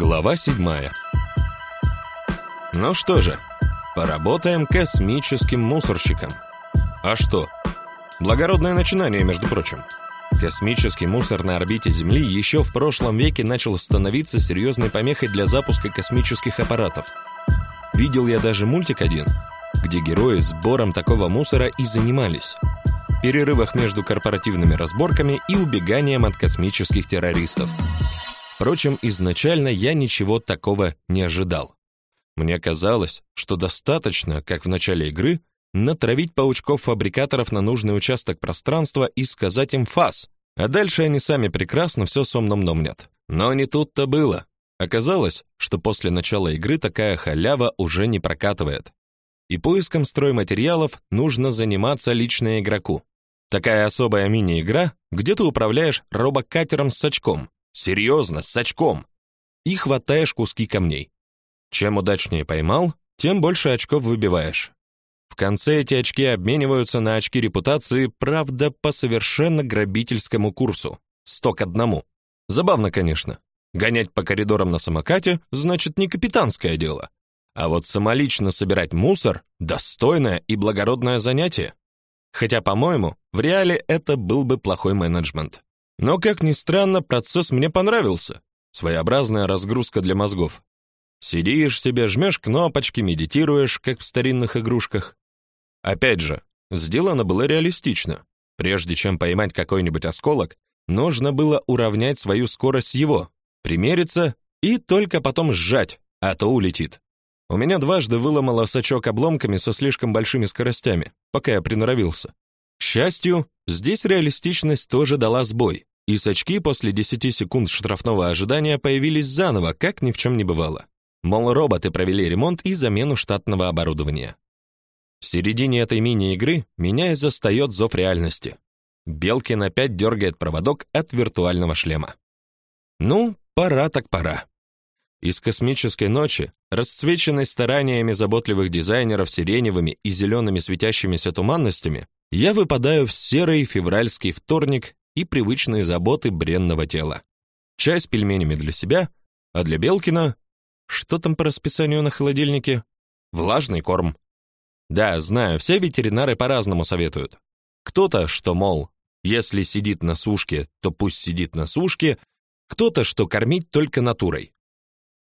Глава седьмая. Ну что же, поработаем космическим мусорщиком. А что? Благородное начинание, между прочим. Космический мусор на орбите Земли еще в прошлом веке начал становиться серьезной помехой для запуска космических аппаратов. Видел я даже мультик один, где герои сбором такого мусора и занимались. В перерывах между корпоративными разборками и убеганием от космических террористов. Впрочем, изначально я ничего такого не ожидал. Мне казалось, что достаточно, как в начале игры, натравить паучков-фабрикаторов на нужный участок пространства и сказать им «фас», а дальше они сами прекрасно все сомном номнят. Но не тут-то было. Оказалось, что после начала игры такая халява уже не прокатывает. И поиском стройматериалов нужно заниматься лично игроку. Такая особая мини-игра, где ты управляешь робокатером с очком, Серьезно, с очком. И хватаешь куски камней. Чем удачнее поймал, тем больше очков выбиваешь. В конце эти очки обмениваются на очки репутации, правда, по совершенно грабительскому курсу. Сто к одному. Забавно, конечно. Гонять по коридорам на самокате значит не капитанское дело. А вот самолично собирать мусор достойное и благородное занятие. Хотя, по-моему, в реале это был бы плохой менеджмент. Но, как ни странно, процесс мне понравился. Своеобразная разгрузка для мозгов. Сидишь себе, жмешь кнопочки, медитируешь, как в старинных игрушках. Опять же, сделано было реалистично. Прежде чем поймать какой-нибудь осколок, нужно было уравнять свою скорость с его, примериться и только потом сжать, а то улетит. У меня дважды выломало сачок обломками со слишком большими скоростями, пока я приноровился. К счастью, здесь реалистичность тоже дала сбой, и сачки после 10 секунд штрафного ожидания появились заново, как ни в чем не бывало. Мол, роботы провели ремонт и замену штатного оборудования. В середине этой мини-игры меня и застаёт зов реальности. Белкин опять дергает проводок от виртуального шлема. Ну, пора так пора. Из космической ночи, расцвеченной стараниями заботливых дизайнеров сиреневыми и зелеными светящимися туманностями, я выпадаю в серый февральский вторник и привычные заботы бренного тела. Чай с пельменями для себя, а для Белкина что там по расписанию на холодильнике? Влажный корм. Да, знаю, все ветеринары по-разному советуют. Кто-то, что мол, если сидит на сушке, то пусть сидит на сушке, кто-то, что кормить только натурой.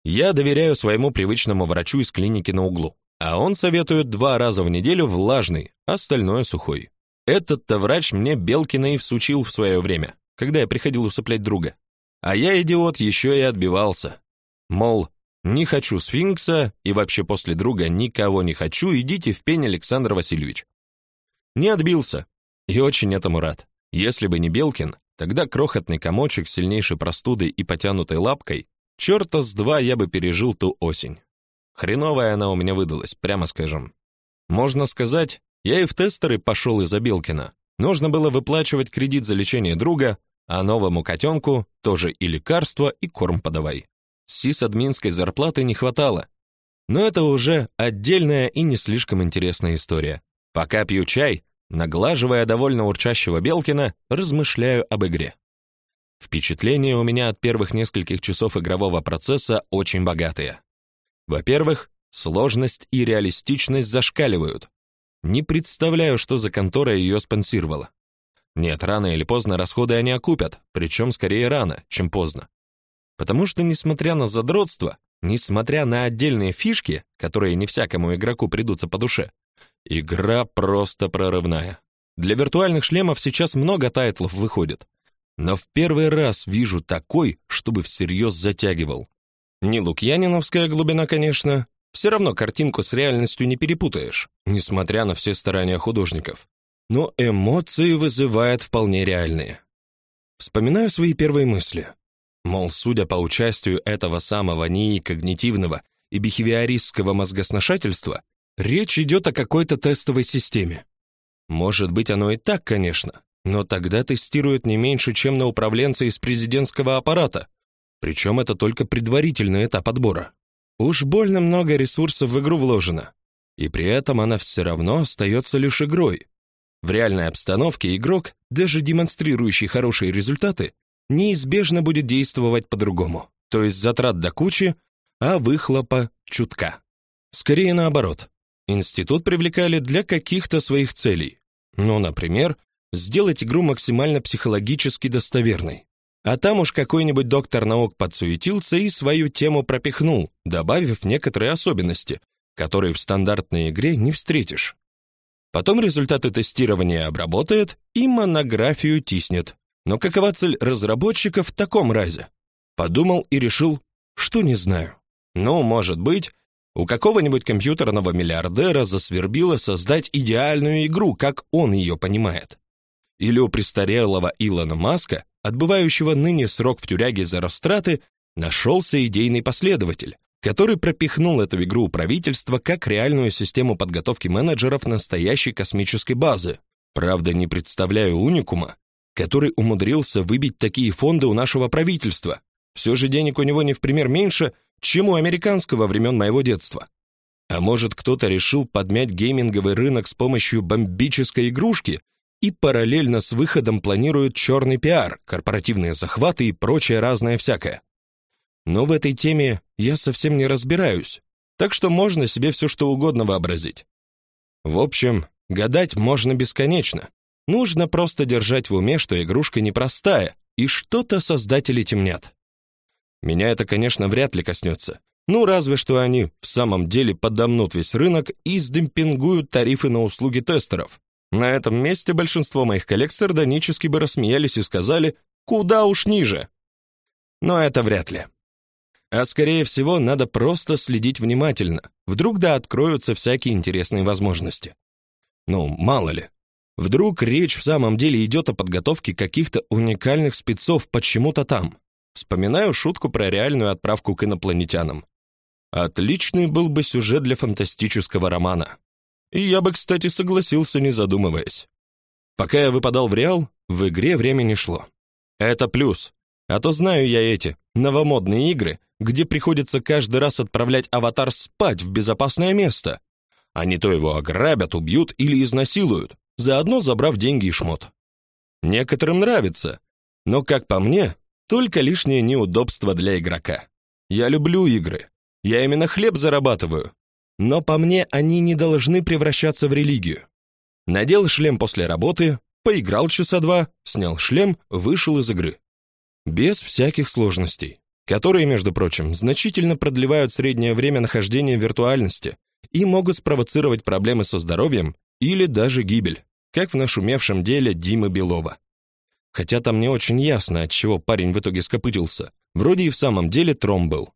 Я доверяю своему привычному врачу из клиники на углу, а он советует два раза в неделю влажный, остальное сухой. Этот-то врач мне Белкина и всучил в свое время, когда я приходил усыплять друга. А я, идиот, еще и отбивался. Мол, не хочу сфинкса и вообще после друга никого не хочу, идите в пень, Александр Васильевич. Не отбился. И очень этому рад. Если бы не Белкин, тогда крохотный комочек сильнейшей простудой и потянутой лапкой, черта с два я бы пережил ту осень. Хреновая она у меня выдалась, прямо скажем. Можно сказать, я и в тестеры пошел из-за Белкина. Нужно было выплачивать кредит за лечение друга, а новому котенку тоже и лекарства, и корм подавай. Сисадминской зарплаты не хватало. Но это уже отдельная и не слишком интересная история. Пока пью чай, наглаживая довольно урчащего Белкина, размышляю об игре. Впечатления у меня от первых нескольких часов игрового процесса очень богатые. Во-первых, сложность и реалистичность зашкаливают. Не представляю, что за контора ее спонсировала. Нет, рано или поздно расходы они окупят, причем скорее рано, чем поздно. Потому что, несмотря на задротство, несмотря на отдельные фишки, которые не всякому игроку придутся по душе, игра просто прорывная. Для виртуальных шлемов сейчас много тайтлов выходит, но в первый раз вижу такой, чтобы всерьез затягивал. Не лукьяниновская глубина, конечно, все равно картинку с реальностью не перепутаешь, несмотря на все старания художников. Но эмоции вызывает вполне реальные. Вспоминаю свои первые мысли. Мол, судя по участию этого самого НИИ когнитивного и бихевиористского мозгосношательства, речь идет о какой-то тестовой системе. Может быть, оно и так, конечно, но тогда тестируют не меньше, чем на управленца из президентского аппарата. Причем это только предварительный этап отбора. Уж больно много ресурсов в игру вложено, и при этом она все равно остается лишь игрой. В реальной обстановке игрок, даже демонстрирующий хорошие результаты, неизбежно будет действовать по-другому. то есть затрат до кучи, а выхлопа чутка. Скорее наоборот. Институт привлекали для каких-то своих целей. Ну, например, сделать игру максимально психологически достоверной. А там уж какой-нибудь доктор наук подсуетился и свою тему пропихнул, добавив некоторые особенности, которые в стандартной игре не встретишь. Потом результаты тестирования обработает и монографию тиснет. Но какова цель разработчиков в таком разе? Подумал и решил, что не знаю. Ну, может быть, у какого-нибудь компьютерного миллиардера засвербило создать идеальную игру, как он ее понимает. Или у престарелого Илона Маска, отбывающего ныне срок в тюряге за растраты, нашелся идейный последователь, который пропихнул эту игру у правительства как реальную систему подготовки менеджеров настоящей космической базы. Правда, не представляю уникума, который умудрился выбить такие фонды у нашего правительства. Все же денег у него не в пример меньше, чем у американского времен моего детства. А может, кто-то решил подмять гейминговый рынок с помощью бомбической игрушки и параллельно с выходом планирует черный пиар, корпоративные захваты и прочее разное всякое. Но в этой теме я совсем не разбираюсь, так что можно себе все что угодно вообразить. В общем, гадать можно бесконечно. Нужно просто держать в уме, что игрушка непростая, и что-то создатели темнят. Меня это, конечно, вряд ли коснется. Ну, разве что они в самом деле подомнут весь рынок и сдемпингуют тарифы на услуги тестеров. На этом месте большинство моих коллег сардонически бы рассмеялись и сказали «Куда уж ниже?». Но это вряд ли. А скорее всего, надо просто следить внимательно. Вдруг да откроются всякие интересные возможности. Ну, мало ли. Вдруг речь в самом деле идет о подготовке каких-то уникальных спецов почему-то там. Вспоминаю шутку про реальную отправку к инопланетянам. Отличный был бы сюжет для фантастического романа. И я бы, кстати, согласился, не задумываясь. Пока я выпадал в Реал, в игре время не шло. Это плюс. А то знаю я эти новомодные игры, где приходится каждый раз отправлять аватар спать в безопасное место. А не то его ограбят, убьют или изнасилуют, заодно забрав деньги и шмот. Некоторым нравится, но, как по мне, только лишнее неудобство для игрока. Я люблю игры. Я именно хлеб зарабатываю. Но по мне они не должны превращаться в религию. Надел шлем после работы, поиграл часа два, снял шлем, вышел из игры. Без всяких сложностей, которые, между прочим, значительно продлевают среднее время нахождения в виртуальности и могут спровоцировать проблемы со здоровьем или даже гибель, как в нашумевшем деле Димы Белова. Хотя там не очень ясно, от чего парень в итоге скопытился. Вроде и в самом деле тромб был.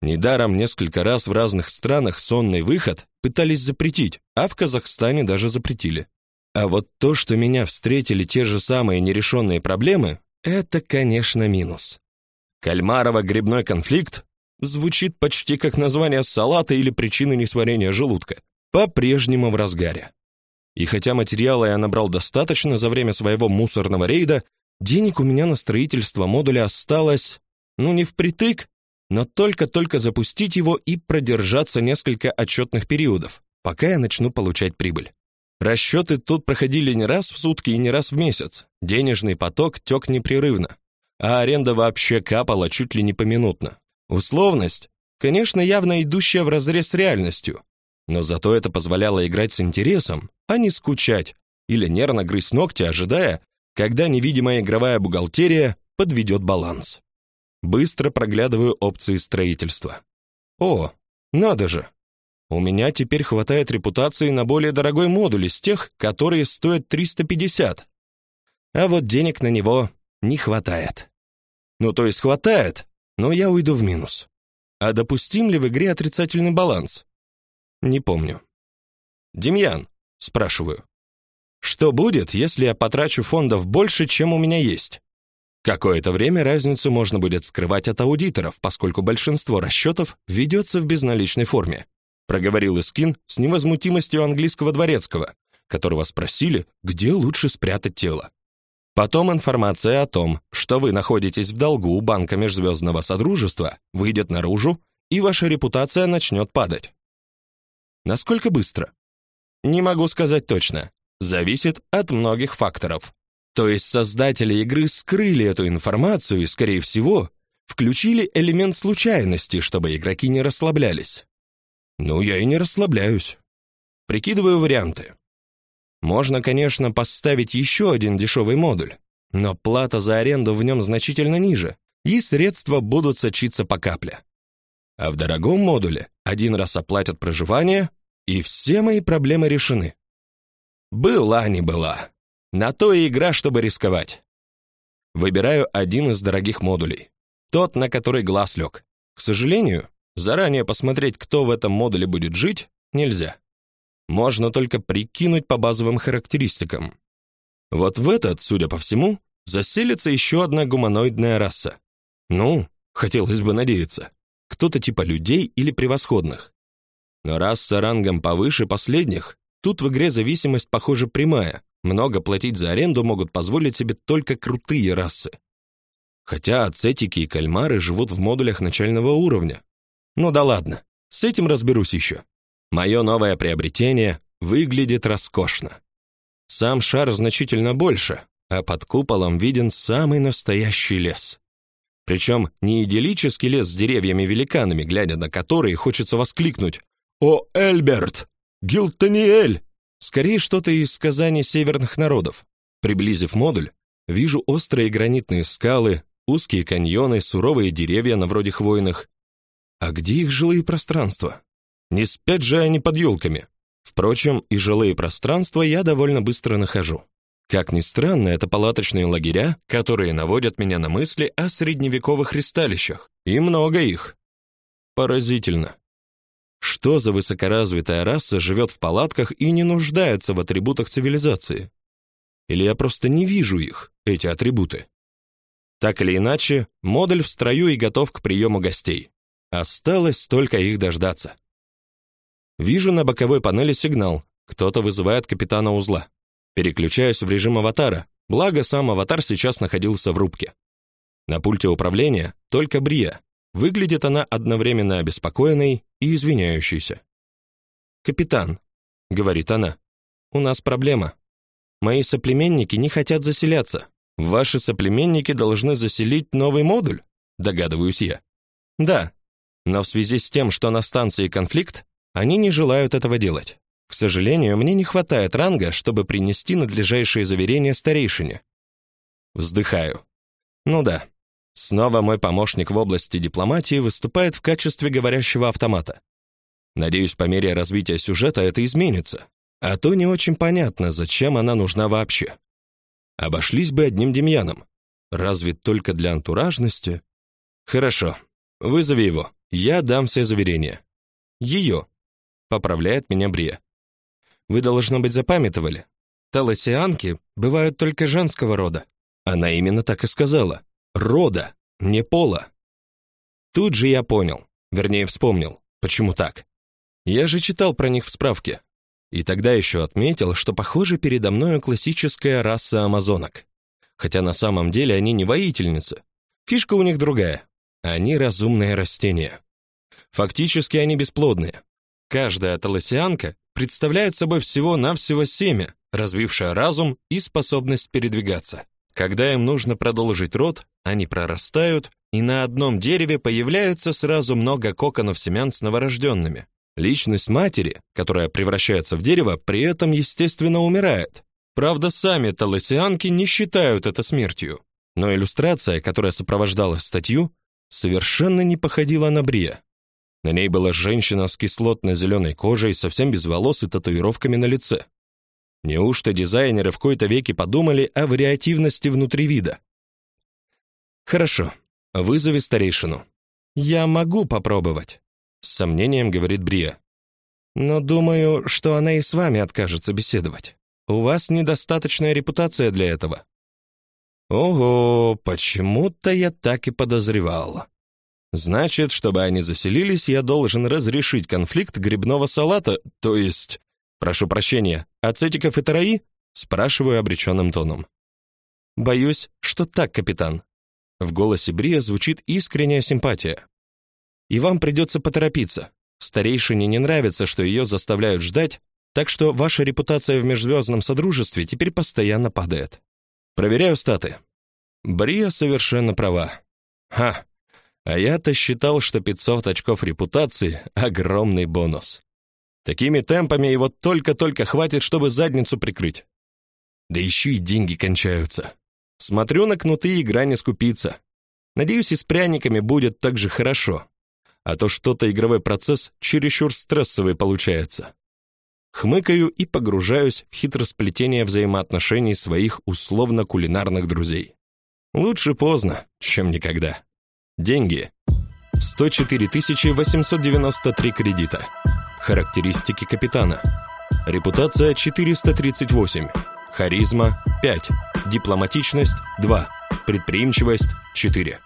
Недаром несколько раз в разных странах сонный выход пытались запретить, а в Казахстане даже запретили. А вот то, что меня встретили те же самые нерешенные проблемы, это, конечно, минус. Кальмарово-грибной конфликт звучит почти как название салата или причины несварения желудка. По-прежнему в разгаре. И хотя материала я набрал достаточно за время своего мусорного рейда, денег у меня на строительство модуля осталось, ну не впритык, но только-только запустить его и продержаться несколько отчетных периодов, пока я начну получать прибыль. Расчеты тут проходили не раз в сутки и не раз в месяц. Денежный поток тек непрерывно, а аренда вообще капала чуть ли не поминутно. Условность, конечно, явно идущая вразрез с реальностью, но зато это позволяло играть с интересом, а не скучать или нервно грызть ногти, ожидая, когда невидимая игровая бухгалтерия подведет баланс. Быстро проглядываю опции строительства. О, надо же. У меня теперь хватает репутации на более дорогой модуль из тех, которые стоят 350. А вот денег на него не хватает. Ну, то есть хватает, но я уйду в минус. А допустим ли в игре отрицательный баланс? Не помню. Демьян, спрашиваю. Что будет, если я потрачу фондов больше, чем у меня есть? Какое-то время разницу можно будет скрывать от аудиторов, поскольку большинство расчетов ведется в безналичной форме, проговорил Искин с невозмутимостью английского дворецкого, которого спросили, где лучше спрятать тело. Потом информация о том, что вы находитесь в долгу у банка Межзвездного Содружества, выйдет наружу, и ваша репутация начнет падать. Насколько быстро? Не могу сказать точно. Зависит от многих факторов. То есть создатели игры скрыли эту информацию и, скорее всего, включили элемент случайности, чтобы игроки не расслаблялись. Ну, я и не расслабляюсь. Прикидываю варианты. Можно, конечно, поставить еще один дешевый модуль, но плата за аренду в нем значительно ниже, и средства будут сочиться по капле. А в дорогом модуле один раз оплатят проживание, и все мои проблемы решены. Была не была. На то и игра, чтобы рисковать. Выбираю один из дорогих модулей. Тот, на который глаз лег. К сожалению, заранее посмотреть, кто в этом модуле будет жить, нельзя. Можно только прикинуть по базовым характеристикам. Вот в этот, судя по всему, заселится еще одна гуманоидная раса. Ну, хотелось бы надеяться, кто-то типа людей или превосходных. Но раса рангом повыше последних, тут в игре зависимость, похоже, прямая. Много платить за аренду могут позволить себе только крутые расы. Хотя ацетики и кальмары живут в модулях начального уровня. Ну да ладно, с этим разберусь еще. Мое новое приобретение выглядит роскошно. Сам шар значительно больше, а под куполом виден самый настоящий лес. Причем не идиллический лес с деревьями-великанами, глядя на которые хочется воскликнуть «О, Эльберт! Гилтониэль!» Скорее что-то из сказаний северных народов. Приблизив модуль, вижу острые гранитные скалы, узкие каньоны, суровые деревья на вроде хвойных. А где их жилые пространства? Не спят же они под елками. Впрочем, и жилые пространства я довольно быстро нахожу. Как ни странно, это палаточные лагеря, которые наводят меня на мысли о средневековых ристалищах, и много их. Поразительно. Что за высокоразвитая раса живет в палатках и не нуждается в атрибутах цивилизации? Или я просто не вижу их, эти атрибуты? Так или иначе, модуль в строю и готов к приему гостей. Осталось только их дождаться. Вижу на боковой панели сигнал. Кто-то вызывает капитана узла. Переключаюсь в режим аватара. Благо сам аватар сейчас находился в рубке. На пульте управления только Брия. Выглядит она одновременно обеспокоенной и извиняющейся. "Капитан", говорит она. "У нас проблема. Мои соплеменники не хотят заселяться. Ваши соплеменники должны заселить новый модуль", догадываюсь я. "Да. Но в связи с тем, что на станции конфликт, они не желают этого делать. К сожалению, мне не хватает ранга, чтобы принести надлежащее заверение старейшине. Вздыхаю. Ну да. Снова мой помощник в области дипломатии выступает в качестве говорящего автомата. Надеюсь, по мере развития сюжета это изменится. А то не очень понятно, зачем она нужна вообще. Обошлись бы одним Демьяном. Разве только для антуражности? Хорошо. Вызови его. Я дам все заверения. Ее поправляет меня Брия. Вы должно быть запамятовали. Таласианки бывают только женского рода. Она именно так и сказала. Рода, не пола. Тут же я понял, вернее, вспомнил, почему так. Я же читал про них в справке. И тогда еще отметил, что похоже передо мною классическая раса амазонок. Хотя на самом деле они не воительницы. Фишка у них другая. Они разумные растения. Фактически они бесплодные. Каждая таласианка представляет собой всего-навсего семя, развившее разум и способность передвигаться. Когда им нужно продолжить род, они прорастают, и на одном дереве появляются сразу много коконов семян с новорожденными. Личность матери, которая превращается в дерево, при этом естественно умирает. Правда, сами таласианки не считают это смертью. Но иллюстрация, которая сопровождала статью, совершенно не походила на Брия. На ней была женщина с кислотно-зеленой кожей, совсем без волос и татуировками на лице. Неужто дизайнеры в кои-то веки подумали о вариативности внутри вида? Хорошо. Вызови старейшину. Я могу попробовать, с сомнением говорит Брия. Но думаю, что она и с вами откажется беседовать. У вас недостаточная репутация для этого. Ого, почему-то я так и подозревал. Значит, чтобы они заселились, я должен разрешить конфликт грибного салата, то есть, прошу прощения, ацетиков и тараи? спрашиваю обреченным тоном. Боюсь, что так, капитан. В голосе Брия звучит искренняя симпатия. И вам придется поторопиться. Старейшине не нравится, что ее заставляют ждать, так что ваша репутация в межзвездном содружестве теперь постоянно падает. Проверяю статы. Брия совершенно права. Ха, А я-то считал, что 500 очков репутации — огромный бонус. Такими темпами его только-только хватит, чтобы задницу прикрыть. Да еще и деньги кончаются. Смотрю на кнуты, игра не скупится. Надеюсь, и с пряниками будет так же хорошо. А то что-то игровой процесс чересчур стрессовый получается. Хмыкаю и погружаюсь в хитросплетение взаимоотношений своих условно-кулинарных друзей. Лучше поздно, чем никогда. Деньги. 104 893 кредита. Характеристики капитана. Репутация 438. Харизма 5. Дипломатичность 2. Предприимчивость 4.